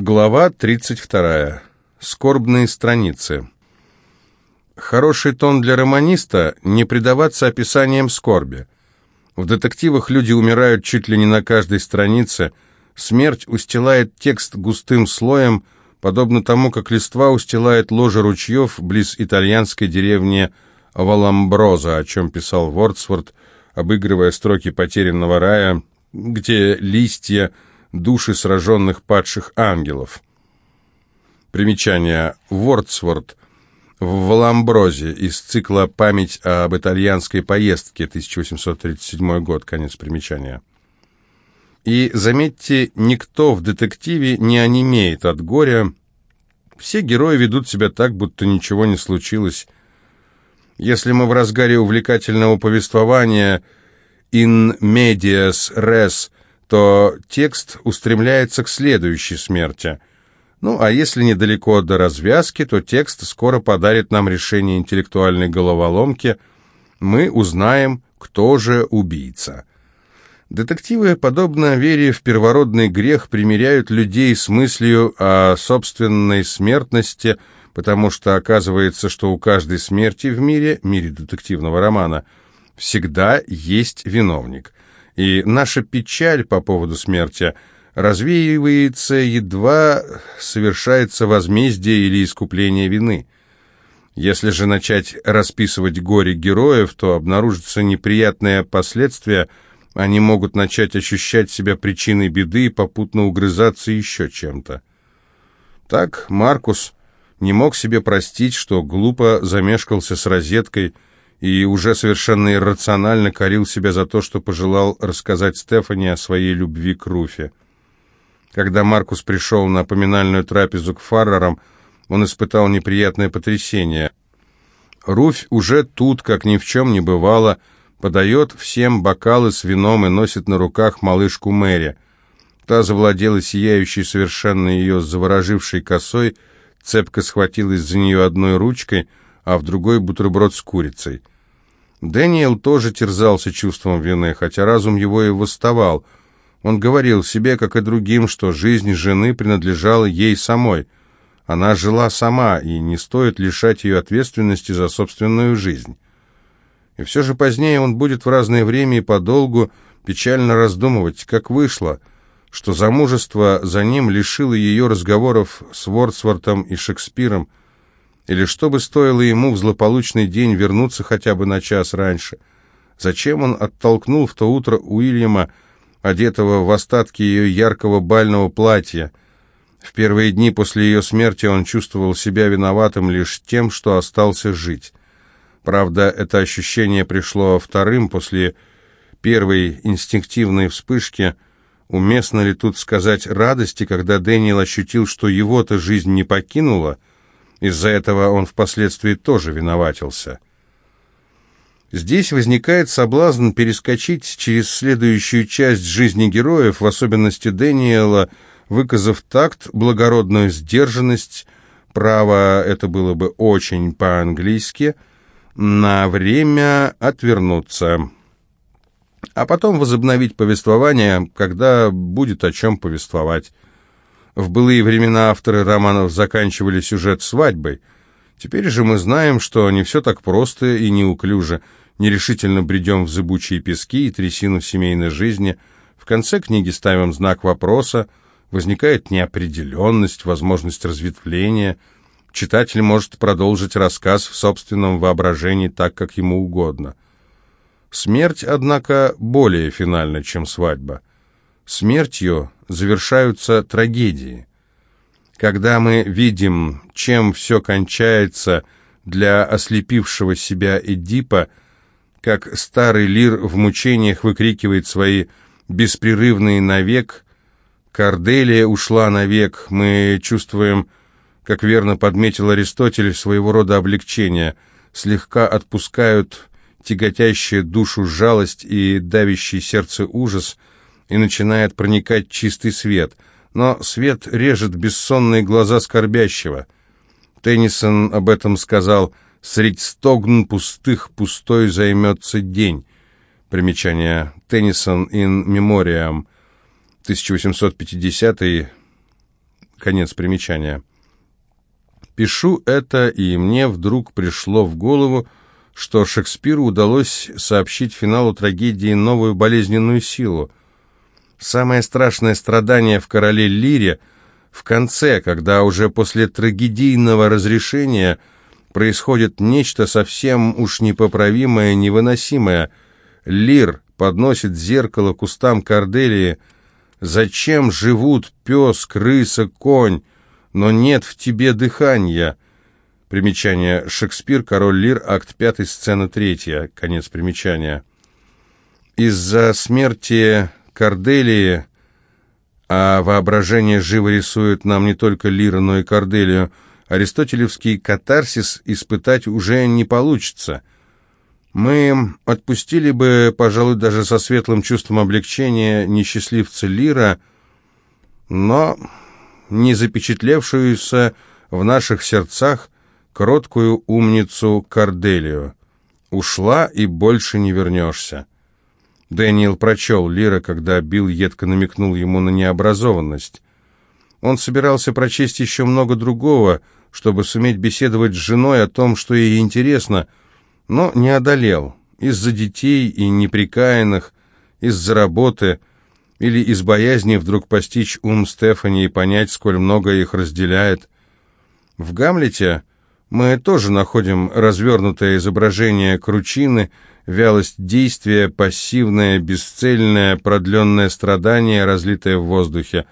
Глава 32. Скорбные страницы. Хороший тон для романиста – не предаваться описаниям скорби. В детективах люди умирают чуть ли не на каждой странице. Смерть устилает текст густым слоем, подобно тому, как листва устилает ложе ручьев близ итальянской деревни Валамброза, о чем писал Вордсворт, обыгрывая строки «Потерянного рая», где листья – души сраженных падших ангелов. Примечание. Вордсворт в Валамброзе из цикла «Память об итальянской поездке» 1837 год, конец примечания. И, заметьте, никто в детективе не онемеет от горя. Все герои ведут себя так, будто ничего не случилось. Если мы в разгаре увлекательного повествования «in medias res» то текст устремляется к следующей смерти. Ну, а если недалеко до развязки, то текст скоро подарит нам решение интеллектуальной головоломки. Мы узнаем, кто же убийца. Детективы, подобно вере в первородный грех, примиряют людей с мыслью о собственной смертности, потому что оказывается, что у каждой смерти в мире, мире детективного романа, всегда есть виновник – и наша печаль по поводу смерти развеивается, едва совершается возмездие или искупление вины. Если же начать расписывать горе героев, то обнаружатся неприятные последствия, они могут начать ощущать себя причиной беды и попутно угрызаться еще чем-то. Так Маркус не мог себе простить, что глупо замешкался с розеткой, и уже совершенно иррационально корил себя за то, что пожелал рассказать Стефани о своей любви к Руфе. Когда Маркус пришел на поминальную трапезу к Фаррерам, он испытал неприятное потрясение. Руфь уже тут, как ни в чем не бывало, подает всем бокалы с вином и носит на руках малышку Мэри. Та завладела сияющей совершенно ее заворожившей косой, цепко схватилась за нее одной ручкой — а в другой бутерброд с курицей. Дэниел тоже терзался чувством вины, хотя разум его и восставал. Он говорил себе, как и другим, что жизнь жены принадлежала ей самой. Она жила сама, и не стоит лишать ее ответственности за собственную жизнь. И все же позднее он будет в разное время и подолгу печально раздумывать, как вышло, что замужество за ним лишило ее разговоров с Вордсвортом и Шекспиром, или что бы стоило ему в злополучный день вернуться хотя бы на час раньше? Зачем он оттолкнул в то утро Уильяма, одетого в остатки ее яркого бального платья? В первые дни после ее смерти он чувствовал себя виноватым лишь тем, что остался жить. Правда, это ощущение пришло вторым после первой инстинктивной вспышки. Уместно ли тут сказать радости, когда Дэниел ощутил, что его-то жизнь не покинула, из-за этого он впоследствии тоже виноватился. Здесь возникает соблазн перескочить через следующую часть жизни героев, в особенности Дэниела, выказав такт, благородную сдержанность, право, это было бы очень по-английски, на время отвернуться, а потом возобновить повествование, когда будет о чем повествовать. В былые времена авторы романов заканчивали сюжет свадьбой. Теперь же мы знаем, что не все так просто и неуклюже. Нерешительно бредем в зыбучие пески и трясину семейной жизни. В конце книги ставим знак вопроса. Возникает неопределенность, возможность разветвления. Читатель может продолжить рассказ в собственном воображении так, как ему угодно. Смерть, однако, более финальна, чем свадьба. Смертью завершаются трагедии. Когда мы видим, чем все кончается для ослепившего себя Эдипа, как старый лир в мучениях выкрикивает свои беспрерывные навек, Корделия ушла навек, мы чувствуем, как верно подметил Аристотель, своего рода облегчение, слегка отпускают тяготящую душу жалость и давящий сердце ужас – и начинает проникать чистый свет, но свет режет бессонные глаза скорбящего. Теннисон об этом сказал «Средь стогн пустых пустой займется день». Примечание Теннисон in Memoriam, 1850 Конец примечания. Пишу это, и мне вдруг пришло в голову, что Шекспиру удалось сообщить финалу трагедии новую болезненную силу. Самое страшное страдание в «Короле Лире» в конце, когда уже после трагедийного разрешения происходит нечто совсем уж непоправимое, невыносимое. Лир подносит зеркало кустам Корделии. «Зачем живут пес, крыса, конь, но нет в тебе дыхания?» Примечание. Шекспир, Король Лир, акт 5, сцена 3. Конец примечания. Из-за смерти Корделии, а воображение живо рисует нам не только Лира, но и Корделию, аристотелевский катарсис испытать уже не получится. Мы отпустили бы, пожалуй, даже со светлым чувством облегчения несчастливца Лира, но не запечатлевшуюся в наших сердцах кроткую умницу Корделию. Ушла и больше не вернешься. Дэниел прочел Лира, когда Билл едко намекнул ему на необразованность. Он собирался прочесть еще много другого, чтобы суметь беседовать с женой о том, что ей интересно, но не одолел. Из-за детей и неприкаянных, из-за работы или из боязни вдруг постичь ум Стефани и понять, сколь много их разделяет. В «Гамлете» Мы тоже находим развернутое изображение кручины, вялость действия, пассивное, бесцельное, продленное страдание, разлитое в воздухе.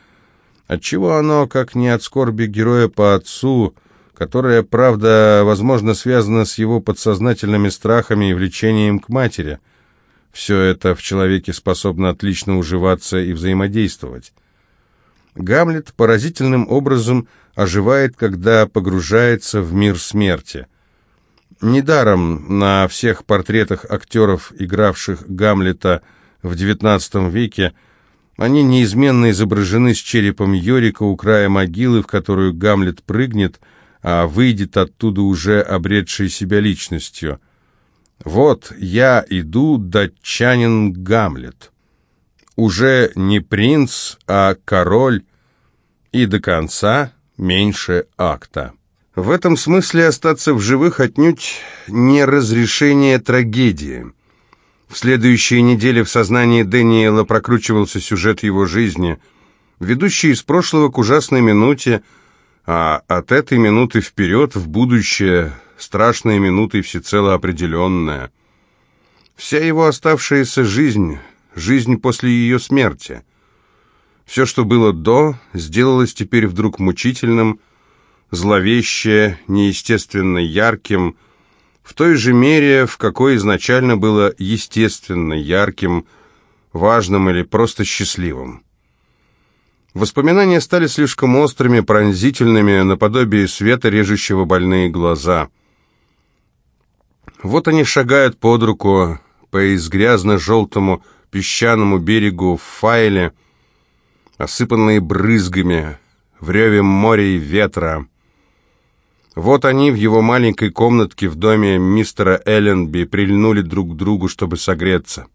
Отчего оно, как не от скорби героя по отцу, которая, правда, возможно, связана с его подсознательными страхами и влечением к матери. Все это в человеке способно отлично уживаться и взаимодействовать. Гамлет поразительным образом оживает, когда погружается в мир смерти. Недаром на всех портретах актеров, игравших Гамлета в XIX веке, они неизменно изображены с черепом Йорика у края могилы, в которую Гамлет прыгнет, а выйдет оттуда уже обретший себя личностью. «Вот я иду, датчанин Гамлет» уже не принц, а король, и до конца меньше акта. В этом смысле остаться в живых отнюдь не разрешение трагедии. В следующие недели в сознании Дэниела прокручивался сюжет его жизни, ведущий из прошлого к ужасной минуте, а от этой минуты вперед в будущее страшные минуты всецело определенная. Вся его оставшаяся жизнь жизнь после ее смерти. Все, что было до, сделалось теперь вдруг мучительным, зловеще, неестественно ярким, в той же мере, в какой изначально было естественно ярким, важным или просто счастливым. Воспоминания стали слишком острыми, пронзительными, наподобие света, режущего больные глаза. Вот они шагают под руку по изгрязно-желтому песчаному берегу в Файле, осыпанные брызгами, в реве моря и ветра. Вот они в его маленькой комнатке в доме мистера Элленби прильнули друг к другу, чтобы согреться.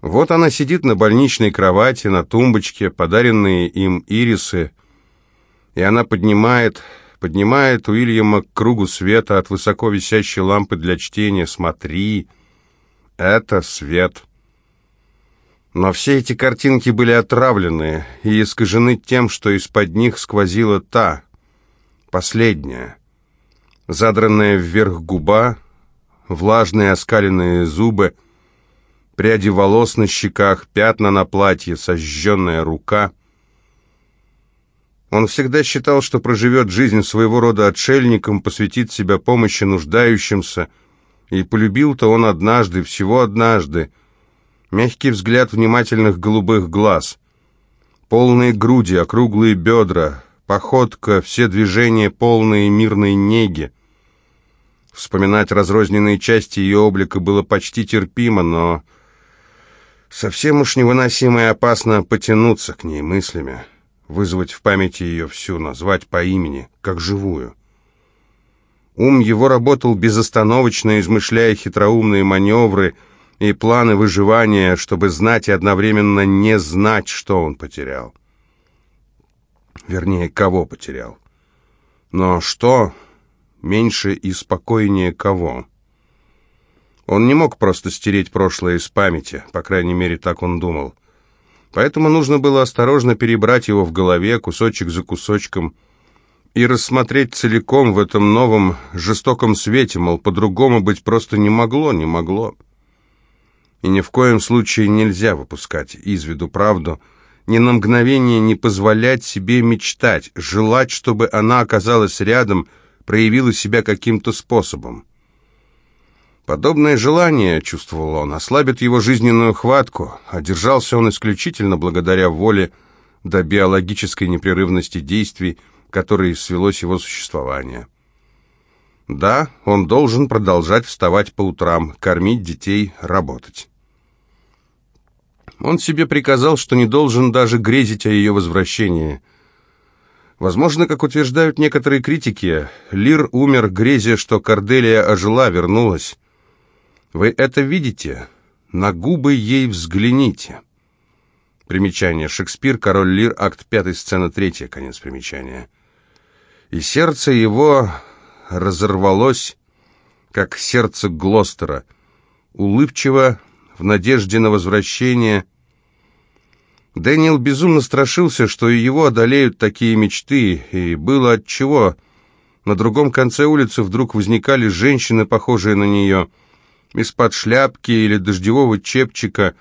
Вот она сидит на больничной кровати, на тумбочке, подаренные им ирисы, и она поднимает, поднимает Уильяма к кругу света от высоко висящей лампы для чтения. «Смотри, это свет». Но все эти картинки были отравлены и искажены тем, что из-под них сквозила та, последняя. Задранная вверх губа, влажные оскаленные зубы, пряди волос на щеках, пятна на платье, сожженная рука. Он всегда считал, что проживет жизнь своего рода отшельником, посвятит себя помощи нуждающимся, и полюбил-то он однажды, всего однажды, Мягкий взгляд внимательных голубых глаз. Полные груди, округлые бедра, походка, все движения полные мирной неги. Вспоминать разрозненные части ее облика было почти терпимо, но совсем уж невыносимо и опасно потянуться к ней мыслями, вызвать в памяти ее всю, назвать по имени, как живую. Ум его работал безостановочно, измышляя хитроумные маневры — и планы выживания, чтобы знать и одновременно не знать, что он потерял. Вернее, кого потерял. Но что меньше и спокойнее кого? Он не мог просто стереть прошлое из памяти, по крайней мере, так он думал. Поэтому нужно было осторожно перебрать его в голове, кусочек за кусочком, и рассмотреть целиком в этом новом жестоком свете, мол, по-другому быть просто не могло, не могло. И ни в коем случае нельзя выпускать из виду правду, ни на мгновение не позволять себе мечтать, желать, чтобы она оказалась рядом, проявила себя каким-то способом. Подобное желание, чувствовал он, ослабит его жизненную хватку, а держался он исключительно благодаря воле до биологической непрерывности действий, которой свелось его существование. Да, он должен продолжать вставать по утрам, кормить детей, работать. Он себе приказал, что не должен даже грезить о ее возвращении. Возможно, как утверждают некоторые критики, Лир умер, грезя, что Корделия ожила, вернулась. Вы это видите? На губы ей взгляните. Примечание. Шекспир, Король Лир, акт 5, сцена 3, конец примечания. И сердце его разорвалось, как сердце Глостера, улыбчиво, в надежде на возвращение. Дэниел безумно страшился, что и его одолеют такие мечты, и было отчего. На другом конце улицы вдруг возникали женщины, похожие на нее — из-под шляпки или дождевого чепчика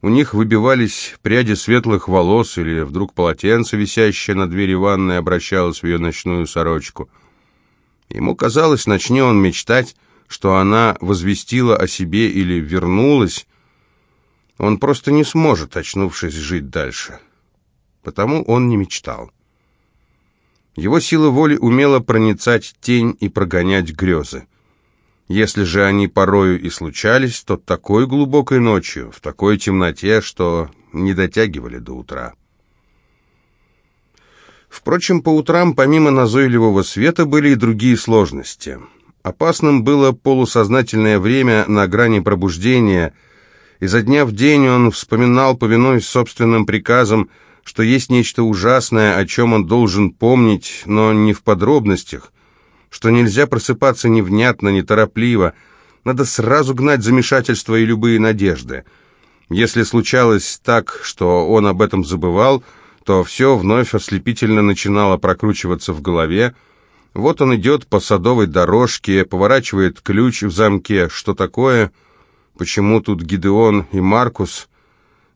у них выбивались пряди светлых волос или вдруг полотенце, висящее на двери ванной, обращалось в ее ночную сорочку. Ему казалось, начни он мечтать, что она возвестила о себе или вернулась, он просто не сможет, очнувшись, жить дальше. Потому он не мечтал. Его сила воли умела проницать тень и прогонять грезы. Если же они порою и случались, то такой глубокой ночью, в такой темноте, что не дотягивали до утра. Впрочем, по утрам, помимо назойливого света, были и другие сложности. Опасным было полусознательное время на грани пробуждения. Изо дня в день он вспоминал, повинуясь собственным приказам, что есть нечто ужасное, о чем он должен помнить, но не в подробностях, что нельзя просыпаться невнятно, неторопливо, надо сразу гнать замешательство и любые надежды. Если случалось так, что он об этом забывал, то все вновь ослепительно начинало прокручиваться в голове. Вот он идет по садовой дорожке, поворачивает ключ в замке. Что такое? Почему тут Гидеон и Маркус?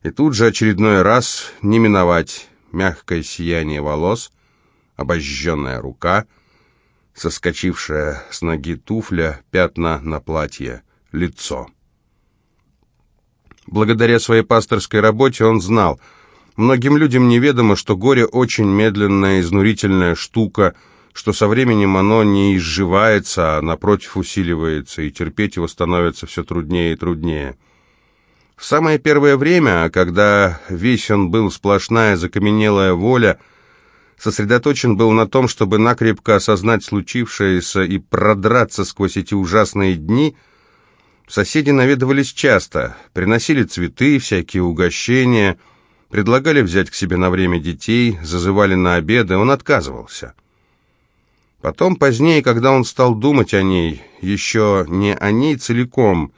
И тут же очередной раз не миновать мягкое сияние волос, обожженная рука — соскочившая с ноги туфля, пятна на платье, лицо. Благодаря своей пасторской работе он знал, многим людям неведомо, что горе очень медленная, изнурительная штука, что со временем оно не изживается, а напротив усиливается, и терпеть его становится все труднее и труднее. В самое первое время, когда весь он был сплошная закаменелая воля, сосредоточен был на том, чтобы накрепко осознать случившееся и продраться сквозь эти ужасные дни, соседи наведывались часто, приносили цветы, всякие угощения, предлагали взять к себе на время детей, зазывали на обеды, он отказывался. Потом, позднее, когда он стал думать о ней, еще не о ней целиком,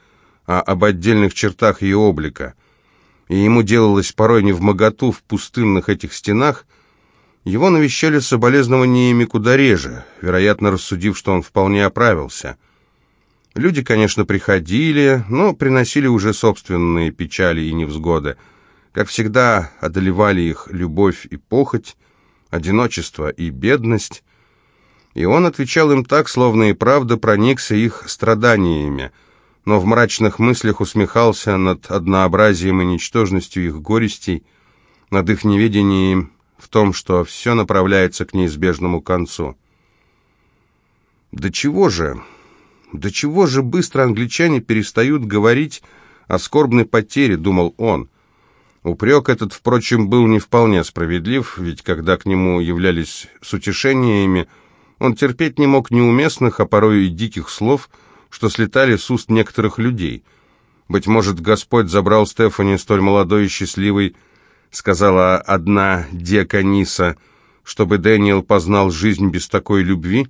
а об отдельных чертах ее облика, и ему делалось порой не в моготу в пустынных этих стенах, его навещали соболезнованиями куда реже, вероятно, рассудив, что он вполне оправился. Люди, конечно, приходили, но приносили уже собственные печали и невзгоды. Как всегда, одолевали их любовь и похоть, одиночество и бедность. И он отвечал им так, словно и правда проникся их страданиями, но в мрачных мыслях усмехался над однообразием и ничтожностью их горестей, над их неведением в том, что все направляется к неизбежному концу. До чего же, до чего же быстро англичане перестают говорить о скорбной потере, думал он. Упрек этот, впрочем, был не вполне справедлив, ведь когда к нему являлись с утешениями, он терпеть не мог неуместных, а порой и диких слов, что слетали с уст некоторых людей. Быть может, Господь забрал Стефани столь молодой и счастливой, сказала одна деканиса, чтобы Дэниел познал жизнь без такой любви?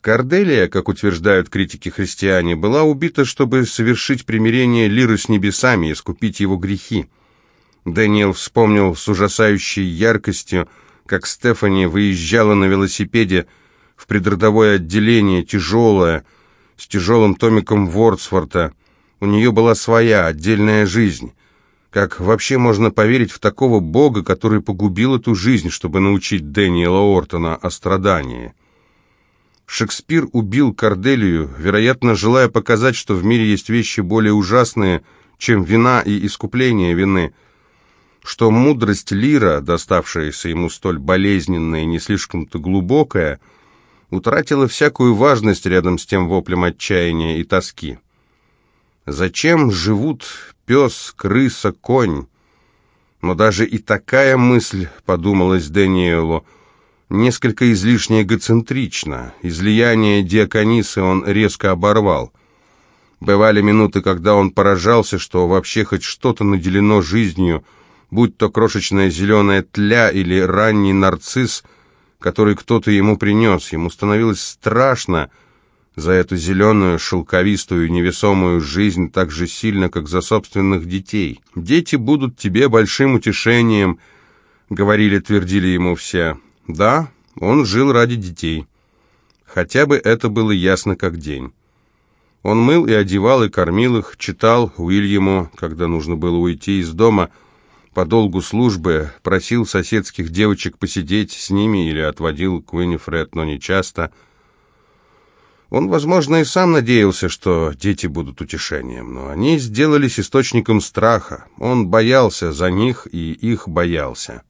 Корделия, как утверждают критики-христиане, была убита, чтобы совершить примирение Лиры с небесами и искупить его грехи. Дэниел вспомнил с ужасающей яркостью, как Стефани выезжала на велосипеде в предродовое отделение, тяжелое, с тяжелым томиком Вордсворта. У нее была своя, отдельная жизнь. Как вообще можно поверить в такого бога, который погубил эту жизнь, чтобы научить Дэниела Ортона о страдании? Шекспир убил Корделию, вероятно, желая показать, что в мире есть вещи более ужасные, чем вина и искупление вины, что мудрость Лира, доставшаяся ему столь болезненная и не слишком-то глубокая, утратила всякую важность рядом с тем воплем отчаяния и тоски. Зачем живут пес, крыса, конь? Но даже и такая мысль, подумалась Дэниелу, — несколько излишне эгоцентрично. Излияние диаконисы он резко оборвал. Бывали минуты, когда он поражался, что вообще хоть что-то наделено жизнью, будь то крошечная зеленая тля или ранний нарцисс, который кто-то ему принес. Ему становилось страшно за эту зеленую, шелковистую, невесомую жизнь так же сильно, как за собственных детей. «Дети будут тебе большим утешением», — говорили, твердили ему все. Да, он жил ради детей. Хотя бы это было ясно как день. Он мыл и одевал, и кормил их, читал Уильяму, когда нужно было уйти из дома по долгу службы, просил соседских девочек посидеть с ними или отводил к Уиннифред, но не часто. Он, возможно, и сам надеялся, что дети будут утешением, но они сделались источником страха. Он боялся за них и их боялся.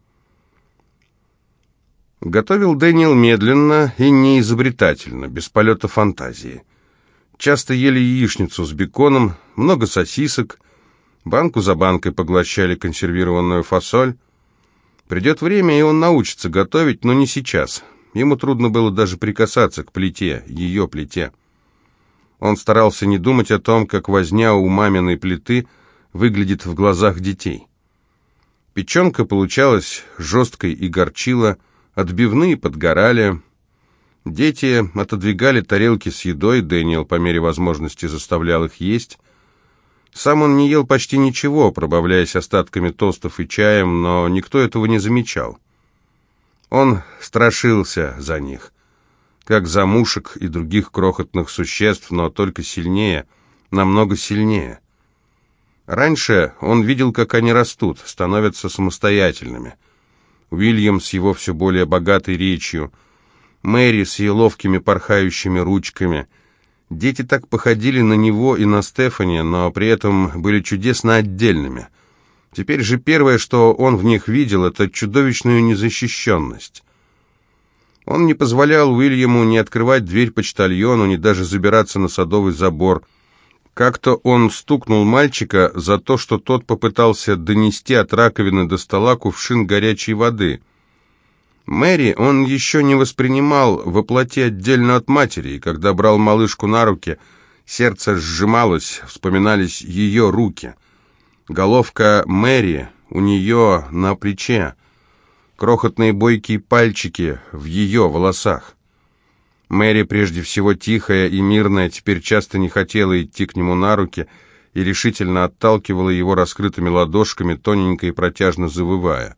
Готовил Дэниел медленно и неизобретательно, без полета фантазии. Часто ели яичницу с беконом, много сосисок, банку за банкой поглощали консервированную фасоль. Придет время, и он научится готовить, но не сейчас. Ему трудно было даже прикасаться к плите, ее плите. Он старался не думать о том, как возня у маминой плиты выглядит в глазах детей. Печенка получалась жесткой и горчила, Отбивные подгорали. Дети отодвигали тарелки с едой, Дэниел по мере возможности заставлял их есть. Сам он не ел почти ничего, пробавляясь остатками тостов и чаем, но никто этого не замечал. Он страшился за них, как за мушек и других крохотных существ, но только сильнее, намного сильнее. Раньше он видел, как они растут, становятся самостоятельными – Уильям с его все более богатой речью, Мэри с ее ловкими порхающими ручками. Дети так походили на него и на Стефани, но при этом были чудесно отдельными. Теперь же первое, что он в них видел, это чудовищную незащищенность. Он не позволял Уильяму ни открывать дверь почтальону, ни даже забираться на садовый забор – как-то он стукнул мальчика за то, что тот попытался донести от раковины до стола кувшин горячей воды. Мэри он еще не воспринимал воплоти отдельно от матери, и когда брал малышку на руки, сердце сжималось, вспоминались ее руки. Головка Мэри у нее на плече, крохотные бойкие пальчики в ее волосах. Мэри, прежде всего тихая и мирная, теперь часто не хотела идти к нему на руки и решительно отталкивала его раскрытыми ладошками, тоненько и протяжно завывая.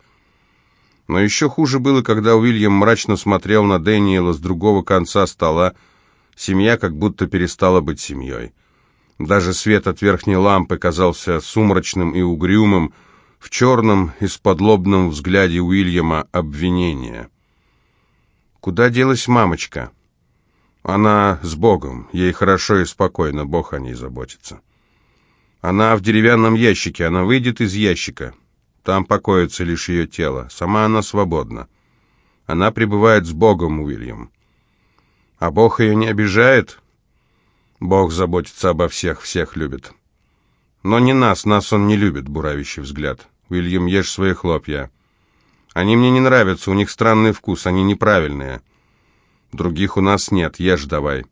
Но еще хуже было, когда Уильям мрачно смотрел на Дэниела с другого конца стола. Семья как будто перестала быть семьей. Даже свет от верхней лампы казался сумрачным и угрюмым, в черном и сподлобном взгляде Уильяма обвинения. «Куда делась мамочка?» Она с Богом, ей хорошо и спокойно, Бог о ней заботится. Она в деревянном ящике, она выйдет из ящика. Там покоится лишь ее тело, сама она свободна. Она пребывает с Богом, Уильям. А Бог ее не обижает? Бог заботится обо всех, всех любит. Но не нас, нас он не любит, буравящий взгляд. Уильям, ешь свои хлопья. Они мне не нравятся, у них странный вкус, они неправильные. Других у нас нет, ешь давай.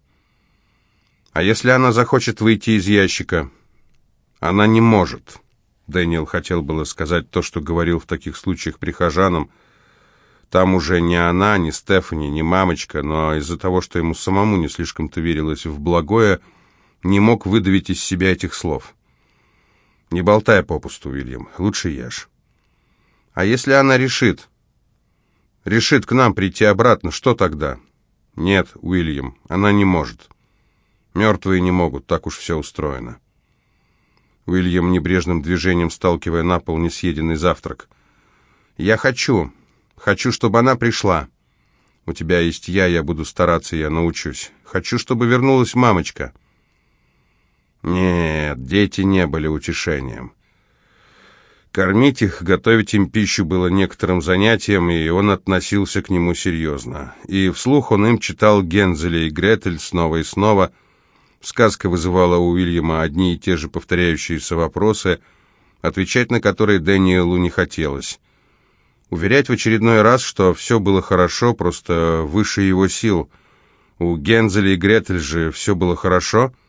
А если она захочет выйти из ящика? Она не может. Дэниел хотел было сказать то, что говорил в таких случаях прихожанам. Там уже не она, не Стефани, не мамочка, но из-за того, что ему самому не слишком-то верилось в благое, не мог выдавить из себя этих слов. «Не болтай попусту, Уильям, лучше ешь». «А если она решит?» «Решит к нам прийти обратно, что тогда?» «Нет, Уильям, она не может. Мертвые не могут, так уж все устроено». Уильям небрежным движением сталкивая на пол несъеденный завтрак. «Я хочу, хочу, чтобы она пришла. У тебя есть я, я буду стараться, я научусь. Хочу, чтобы вернулась мамочка». Нет, дети не были утешением. Кормить их, готовить им пищу было некоторым занятием, и он относился к нему серьезно. И вслух он им читал Гензеля и Гретель снова и снова. Сказка вызывала у Уильяма одни и те же повторяющиеся вопросы, отвечать на которые Дэниелу не хотелось. Уверять в очередной раз, что все было хорошо, просто выше его сил. У Гензеля и Гретель же все было хорошо —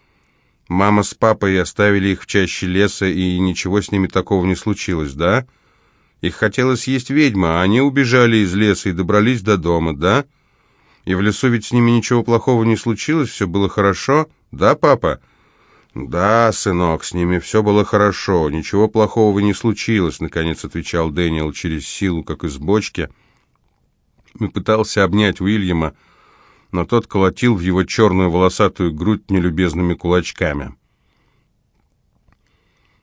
Мама с папой оставили их в чаще леса, и ничего с ними такого не случилось, да? Их хотела съесть ведьма, а они убежали из леса и добрались до дома, да? И в лесу ведь с ними ничего плохого не случилось, все было хорошо, да, папа? Да, сынок, с ними все было хорошо, ничего плохого не случилось, наконец отвечал Дэниел через силу, как из бочки, и пытался обнять Уильяма, но тот колотил в его черную волосатую грудь нелюбезными кулачками.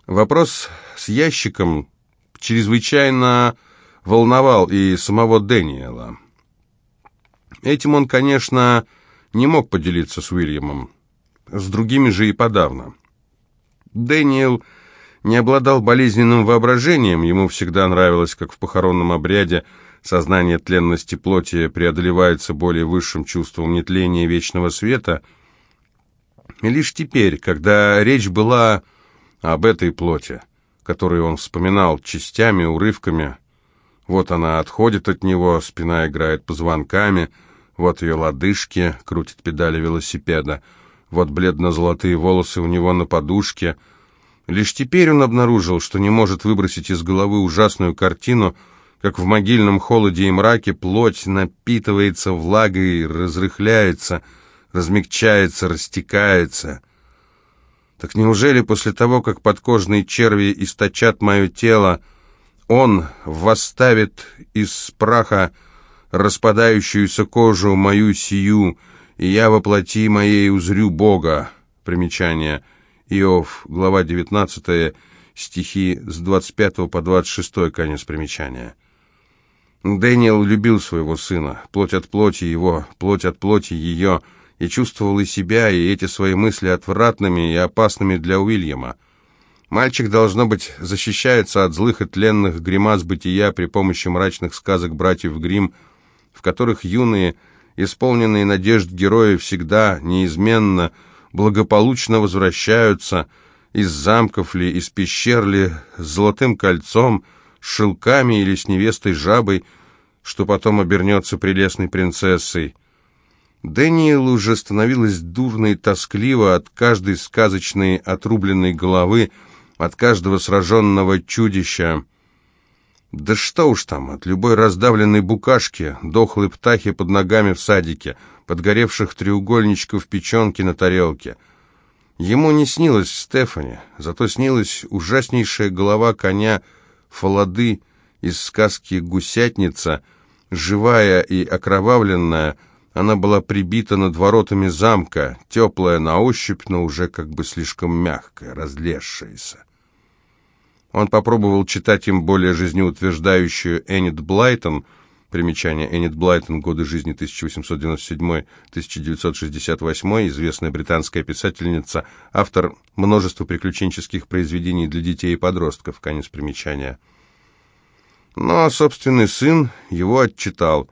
Вопрос с ящиком чрезвычайно волновал и самого Дэниела. Этим он, конечно, не мог поделиться с Уильямом, с другими же и подавно. Дэниел не обладал болезненным воображением, ему всегда нравилось, как в похоронном обряде, сознание тленности плоти преодолевается более высшим чувством нетления вечного света, и лишь теперь, когда речь была об этой плоти, которую он вспоминал частями, урывками, вот она отходит от него, спина играет позвонками, вот ее лодыжки, крутит педали велосипеда, вот бледно-золотые волосы у него на подушке. Лишь теперь он обнаружил, что не может выбросить из головы ужасную картину — как в могильном холоде и мраке плоть напитывается влагой, разрыхляется, размягчается, растекается. Так неужели после того, как подкожные черви источат мое тело, он восставит из праха распадающуюся кожу мою сию, и я воплоти моей узрю Бога? Примечание. Иов, глава 19, стихи с 25 по 26, конец примечания. Дэниел любил своего сына, плоть от плоти его, плоть от плоти ее, и чувствовал и себя, и эти свои мысли отвратными и опасными для Уильяма. Мальчик, должно быть, защищается от злых и тленных гримас бытия при помощи мрачных сказок братьев Гримм, в которых юные, исполненные надежд герои всегда, неизменно, благополучно возвращаются из замков ли, из пещер ли, с золотым кольцом, с шелками или с невестой жабой, что потом обернется прелестной принцессой. Дэниелу уже становилось дурно и тоскливо от каждой сказочной отрубленной головы, от каждого сраженного чудища. Да что уж там, от любой раздавленной букашки, дохлой птахи под ногами в садике, подгоревших треугольничков печенки на тарелке. Ему не снилось Стефани, зато снилась ужаснейшая голова коня Фалады из сказки «Гусятница», живая и окровавленная, она была прибита над воротами замка, теплая на ощупь, но уже как бы слишком мягкая, разлезшаяся. Он попробовал читать им более жизнеутверждающую Эннет Блайтон, примечание Эннет Блайтон, годы жизни 1897-1968, известная британская писательница, автор множества приключенческих произведений для детей и подростков, конец примечания. Но собственный сын его отчитал.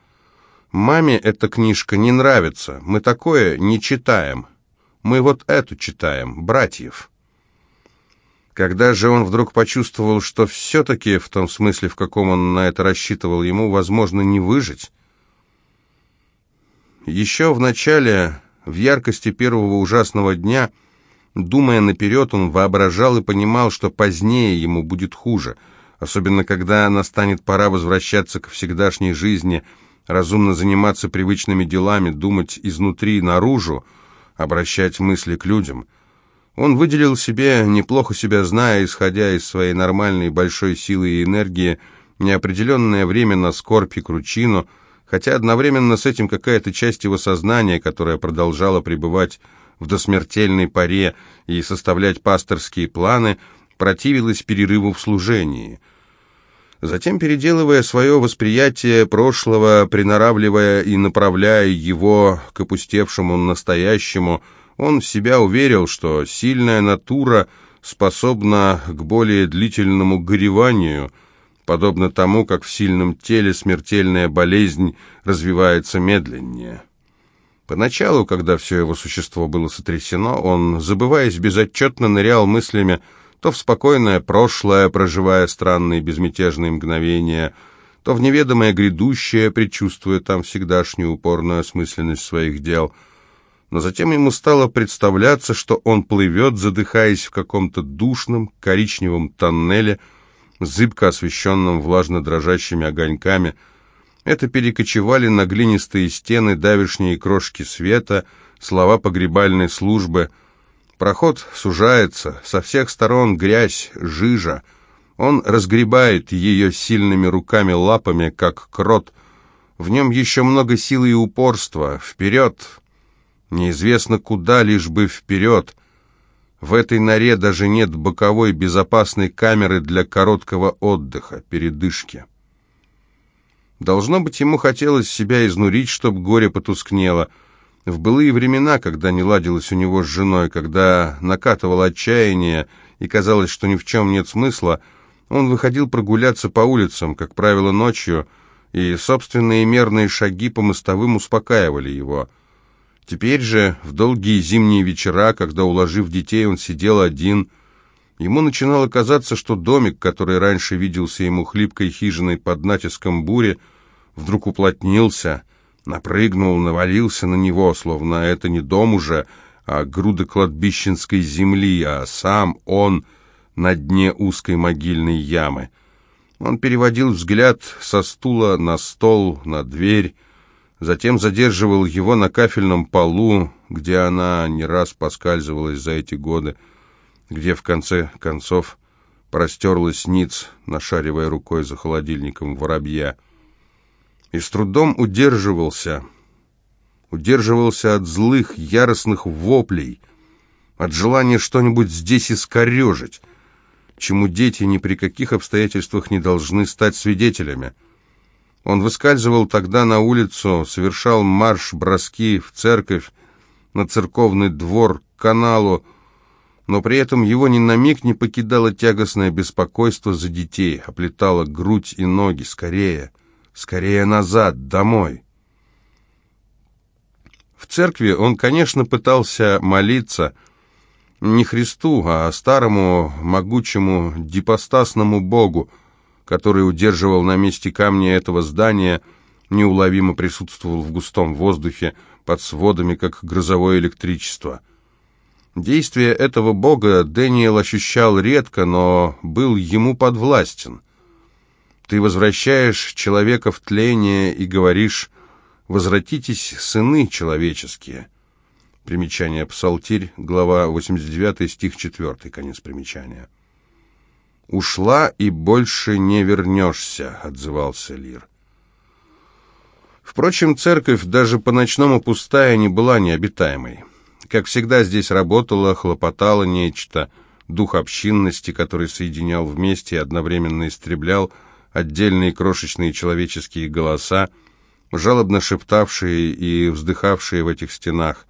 «Маме эта книжка не нравится, мы такое не читаем. Мы вот эту читаем, братьев». Когда же он вдруг почувствовал, что все-таки, в том смысле, в каком он на это рассчитывал, ему, возможно, не выжить, еще в начале, в яркости первого ужасного дня, думая наперед, он воображал и понимал, что позднее ему будет хуже – особенно когда настанет пора возвращаться к всегдашней жизни, разумно заниматься привычными делами, думать изнутри наружу, обращать мысли к людям. Он выделил себе, неплохо себя зная, исходя из своей нормальной большой силы и энергии, неопределенное время на скорбь и кручину, хотя одновременно с этим какая-то часть его сознания, которая продолжала пребывать в досмертельной паре и составлять пасторские планы, противилась перерыву в служении. Затем, переделывая свое восприятие прошлого, приноравливая и направляя его к опустевшему настоящему, он себя уверил, что сильная натура способна к более длительному гореванию, подобно тому, как в сильном теле смертельная болезнь развивается медленнее. Поначалу, когда все его существо было сотрясено, он, забываясь безотчетно, нырял мыслями то в спокойное прошлое, проживая странные безмятежные мгновения, то в неведомое грядущее, предчувствуя там всегдашнюю упорную осмысленность своих дел. Но затем ему стало представляться, что он плывет, задыхаясь в каком-то душном коричневом тоннеле, зыбко освещенном влажно дрожащими огоньками. Это перекочевали на глинистые стены давишние крошки света, слова погребальной службы — Проход сужается, со всех сторон грязь, жижа. Он разгребает ее сильными руками-лапами, как крот. В нем еще много силы и упорства. Вперед! Неизвестно куда, лишь бы вперед. В этой норе даже нет боковой безопасной камеры для короткого отдыха, передышки. Должно быть, ему хотелось себя изнурить, чтоб горе потускнело — в былые времена, когда не ладилось у него с женой, когда накатывало отчаяние и казалось, что ни в чем нет смысла, он выходил прогуляться по улицам, как правило, ночью, и собственные мерные шаги по мостовым успокаивали его. Теперь же, в долгие зимние вечера, когда, уложив детей, он сидел один, ему начинало казаться, что домик, который раньше виделся ему хлипкой хижиной под натиском бури, вдруг уплотнился — Напрыгнул, навалился на него, словно это не дом уже, а груда кладбищенской земли, а сам он на дне узкой могильной ямы. Он переводил взгляд со стула на стол, на дверь, затем задерживал его на кафельном полу, где она не раз поскальзывалась за эти годы, где в конце концов простерлась ниц, нашаривая рукой за холодильником воробья и с трудом удерживался, удерживался от злых, яростных воплей, от желания что-нибудь здесь искорежить, чему дети ни при каких обстоятельствах не должны стать свидетелями. Он выскальзывал тогда на улицу, совершал марш-броски в церковь, на церковный двор, к каналу, но при этом его ни на миг не покидало тягостное беспокойство за детей, оплетало грудь и ноги, скорее — Скорее назад, домой. В церкви он, конечно, пытался молиться не Христу, а старому, могучему, дипостасному Богу, который удерживал на месте камня этого здания, неуловимо присутствовал в густом воздухе, под сводами, как грозовое электричество. Действие этого Бога Дэниел ощущал редко, но был ему подвластен – ты возвращаешь человека в тление и говоришь «Возвратитесь, сыны человеческие». Примечание Псалтирь, глава 89, стих 4, конец примечания. «Ушла и больше не вернешься», — отзывался Лир. Впрочем, церковь даже по-ночному пустая не была необитаемой. Как всегда, здесь работало, хлопотало нечто, дух общинности, который соединял вместе и одновременно истреблял отдельные крошечные человеческие голоса, жалобно шептавшие и вздыхавшие в этих стенах.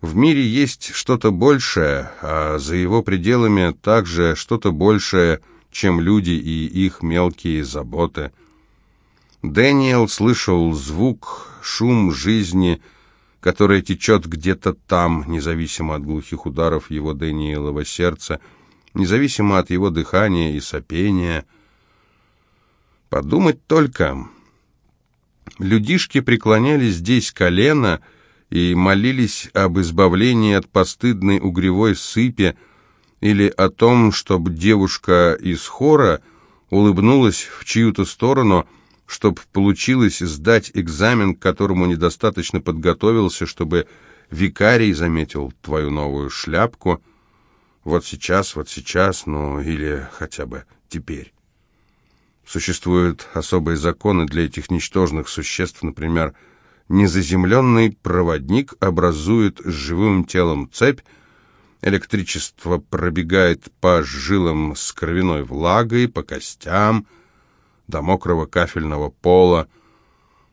В мире есть что-то большее, а за его пределами также что-то большее, чем люди и их мелкие заботы. Дэниел слышал звук, шум жизни, которая течет где-то там, независимо от глухих ударов его Дэниелова сердца, независимо от его дыхания и сопения — Подумать только. Людишки преклоняли здесь колено и молились об избавлении от постыдной угревой сыпи или о том, чтобы девушка из хора улыбнулась в чью-то сторону, чтобы получилось сдать экзамен, к которому недостаточно подготовился, чтобы викарий заметил твою новую шляпку. Вот сейчас, вот сейчас, ну или хотя бы теперь. Существуют особые законы для этих ничтожных существ, например, незаземленный проводник образует с живым телом цепь, электричество пробегает по жилам с кровяной влагой, по костям, до мокрого кафельного пола,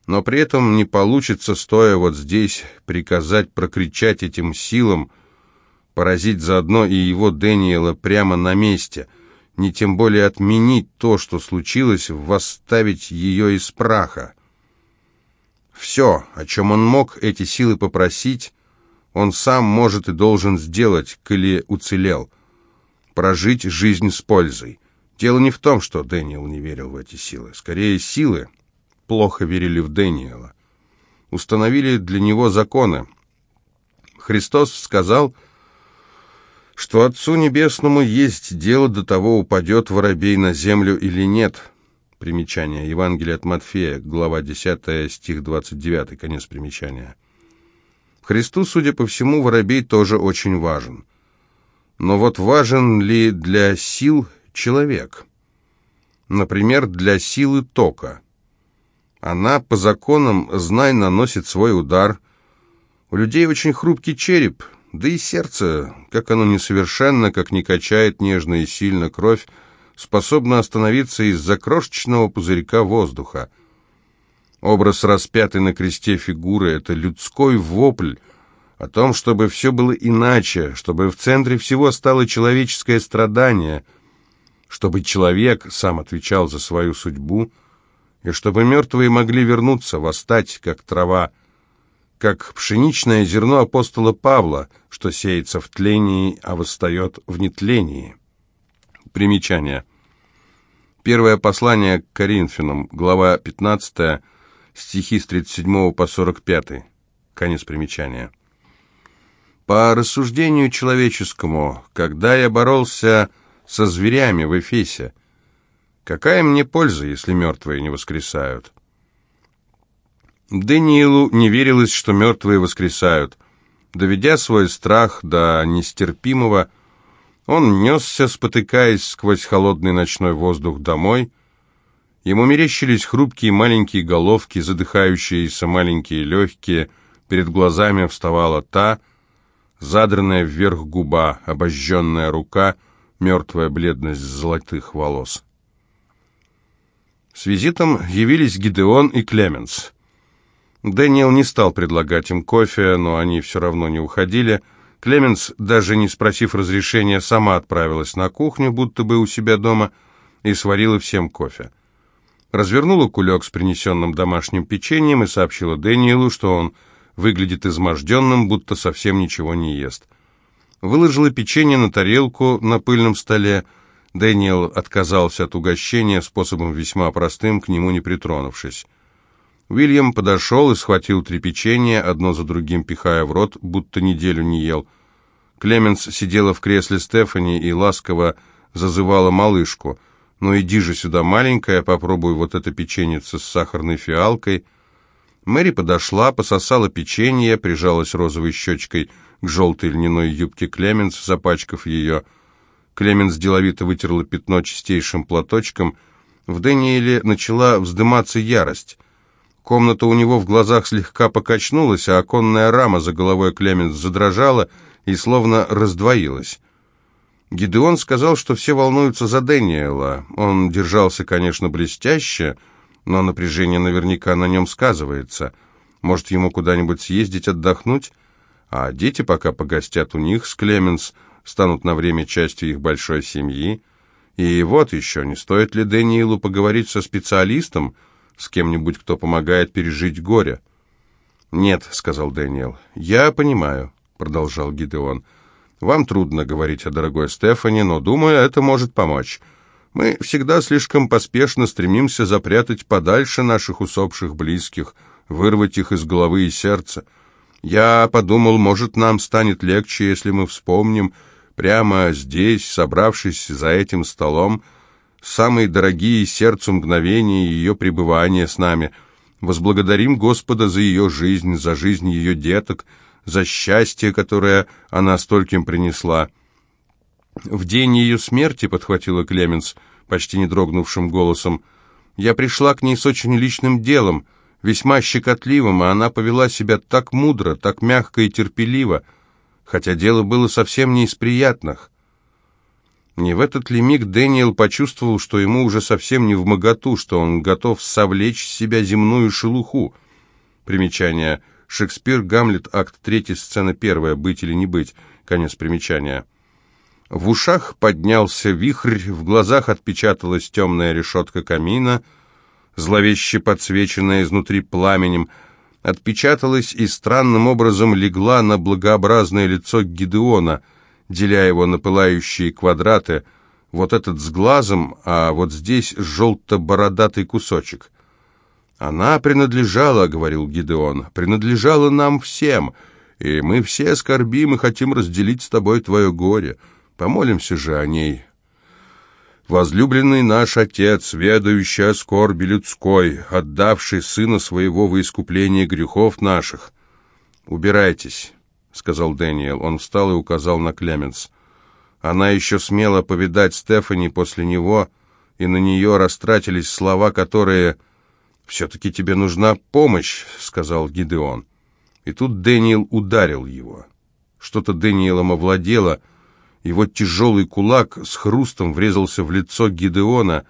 но при этом не получится, стоя вот здесь, приказать прокричать этим силам, поразить заодно и его Дэниела прямо на месте, не тем более отменить то, что случилось, восставить ее из праха. Все, о чем он мог эти силы попросить, он сам может и должен сделать, коли уцелел. Прожить жизнь с пользой. Дело не в том, что Дэниел не верил в эти силы. Скорее, силы плохо верили в Дэниела. Установили для него законы. Христос сказал, что Отцу Небесному есть дело до того, упадет воробей на землю или нет – Примечание. Евангелие от Матфея, глава 10, стих 29, конец примечания. Христу, судя по всему, воробей тоже очень важен. Но вот важен ли для сил человек? Например, для силы тока. Она, по законам, знай, наносит свой удар. У людей очень хрупкий череп, да и сердце, как оно несовершенно, как не качает нежно и сильно кровь, способна остановиться из-за крошечного пузырька воздуха. Образ распятой на кресте фигуры — это людской вопль о том, чтобы все было иначе, чтобы в центре всего стало человеческое страдание, чтобы человек сам отвечал за свою судьбу, и чтобы мертвые могли вернуться, восстать, как трава, как пшеничное зерно апостола Павла, что сеется в тлении, а восстает в нетлении. Примечание. Первое послание к Коринфянам, глава 15, стихи с 37 по 45. Конец примечания. По рассуждению человеческому, когда я боролся со зверями в Эфесе, какая мне польза, если мертвые не воскресают? Даниилу не верилось, что мертвые воскресают. Доведя свой страх до нестерпимого, он несся, спотыкаясь сквозь холодный ночной воздух домой. Ему мерещились хрупкие маленькие головки, задыхающиеся маленькие легкие. Перед глазами вставала та, задранная вверх губа, обожженная рука, мертвая бледность золотых волос. С визитом явились Гидеон и Клеменс. Дэниел не стал предлагать им кофе, но они все равно не уходили — Клеменс, даже не спросив разрешения, сама отправилась на кухню, будто бы у себя дома, и сварила всем кофе. Развернула кулек с принесенным домашним печеньем и сообщила Дэниелу, что он выглядит изможденным, будто совсем ничего не ест. Выложила печенье на тарелку на пыльном столе. Дэниел отказался от угощения способом весьма простым, к нему не притронувшись. Уильям подошел и схватил три печенья, одно за другим пихая в рот, будто неделю не ел. Клеменс сидела в кресле Стефани и ласково зазывала малышку. «Ну иди же сюда, маленькая, попробуй вот это печеньице с сахарной фиалкой». Мэри подошла, пососала печенье, прижалась розовой щечкой к желтой льняной юбке Клеменс, запачкав ее. Клеменс деловито вытерла пятно чистейшим платочком. В Дэниеле начала вздыматься ярость. Комната у него в глазах слегка покачнулась, а оконная рама за головой Клеменс задрожала и словно раздвоилась. Гидеон сказал, что все волнуются за Дэниела. Он держался, конечно, блестяще, но напряжение наверняка на нем сказывается. Может, ему куда-нибудь съездить отдохнуть? А дети пока погостят у них с Клеменс, станут на время частью их большой семьи. И вот еще, не стоит ли Дэниелу поговорить со специалистом, с кем-нибудь, кто помогает пережить горе. «Нет», — сказал Дэниел. «Я понимаю», — продолжал Гидеон. «Вам трудно говорить о дорогой Стефани, но, думаю, это может помочь. Мы всегда слишком поспешно стремимся запрятать подальше наших усопших близких, вырвать их из головы и сердца. Я подумал, может, нам станет легче, если мы вспомним, прямо здесь, собравшись за этим столом, самые дорогие сердцу мгновения ее пребывания с нами. Возблагодарим Господа за ее жизнь, за жизнь ее деток, за счастье, которое она стольким принесла. В день ее смерти, подхватила Клеменс, почти не дрогнувшим голосом, я пришла к ней с очень личным делом, весьма щекотливым, а она повела себя так мудро, так мягко и терпеливо, хотя дело было совсем не из приятных. Не в этот ли миг Дэниел почувствовал, что ему уже совсем не в моготу, что он готов совлечь с себя земную шелуху. Примечание. Шекспир, Гамлет, акт 3, сцена 1, «Быть или не быть». Конец примечания. В ушах поднялся вихрь, в глазах отпечаталась темная решетка камина, зловеще подсвеченная изнутри пламенем, отпечаталась и странным образом легла на благообразное лицо Гидеона — деля его на пылающие квадраты, вот этот с глазом, а вот здесь желто-бородатый кусочек. «Она принадлежала, — говорил Гидеон, — принадлежала нам всем, и мы все скорбим и хотим разделить с тобой твое горе. Помолимся же о ней». «Возлюбленный наш Отец, ведающий о скорби людской, отдавший Сына Своего во искупление грехов наших, убирайтесь, сказал Дэниел. Он встал и указал на Клеменс. Она еще смела повидать Стефани после него, и на нее растратились слова, которые... «Все-таки тебе нужна помощь», — сказал Гидеон. И тут Дэниел ударил его. Что-то Дэниелом овладело, его тяжелый кулак с хрустом врезался в лицо Гидеона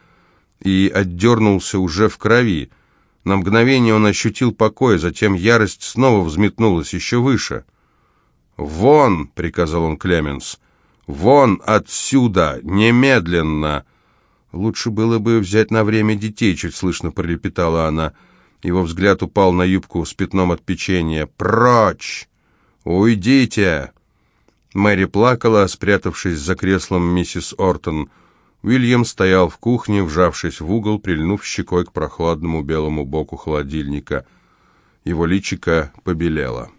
и отдернулся уже в крови. На мгновение он ощутил покой, затем ярость снова взметнулась еще выше — «Вон!» — приказал он Клеменс. «Вон отсюда! Немедленно!» «Лучше было бы взять на время детей», — чуть слышно пролепетала она. Его взгляд упал на юбку с пятном от печенья. «Прочь! Уйдите!» Мэри плакала, спрятавшись за креслом миссис Ортон. Уильям стоял в кухне, вжавшись в угол, прильнув щекой к прохладному белому боку холодильника. Его личико побелело.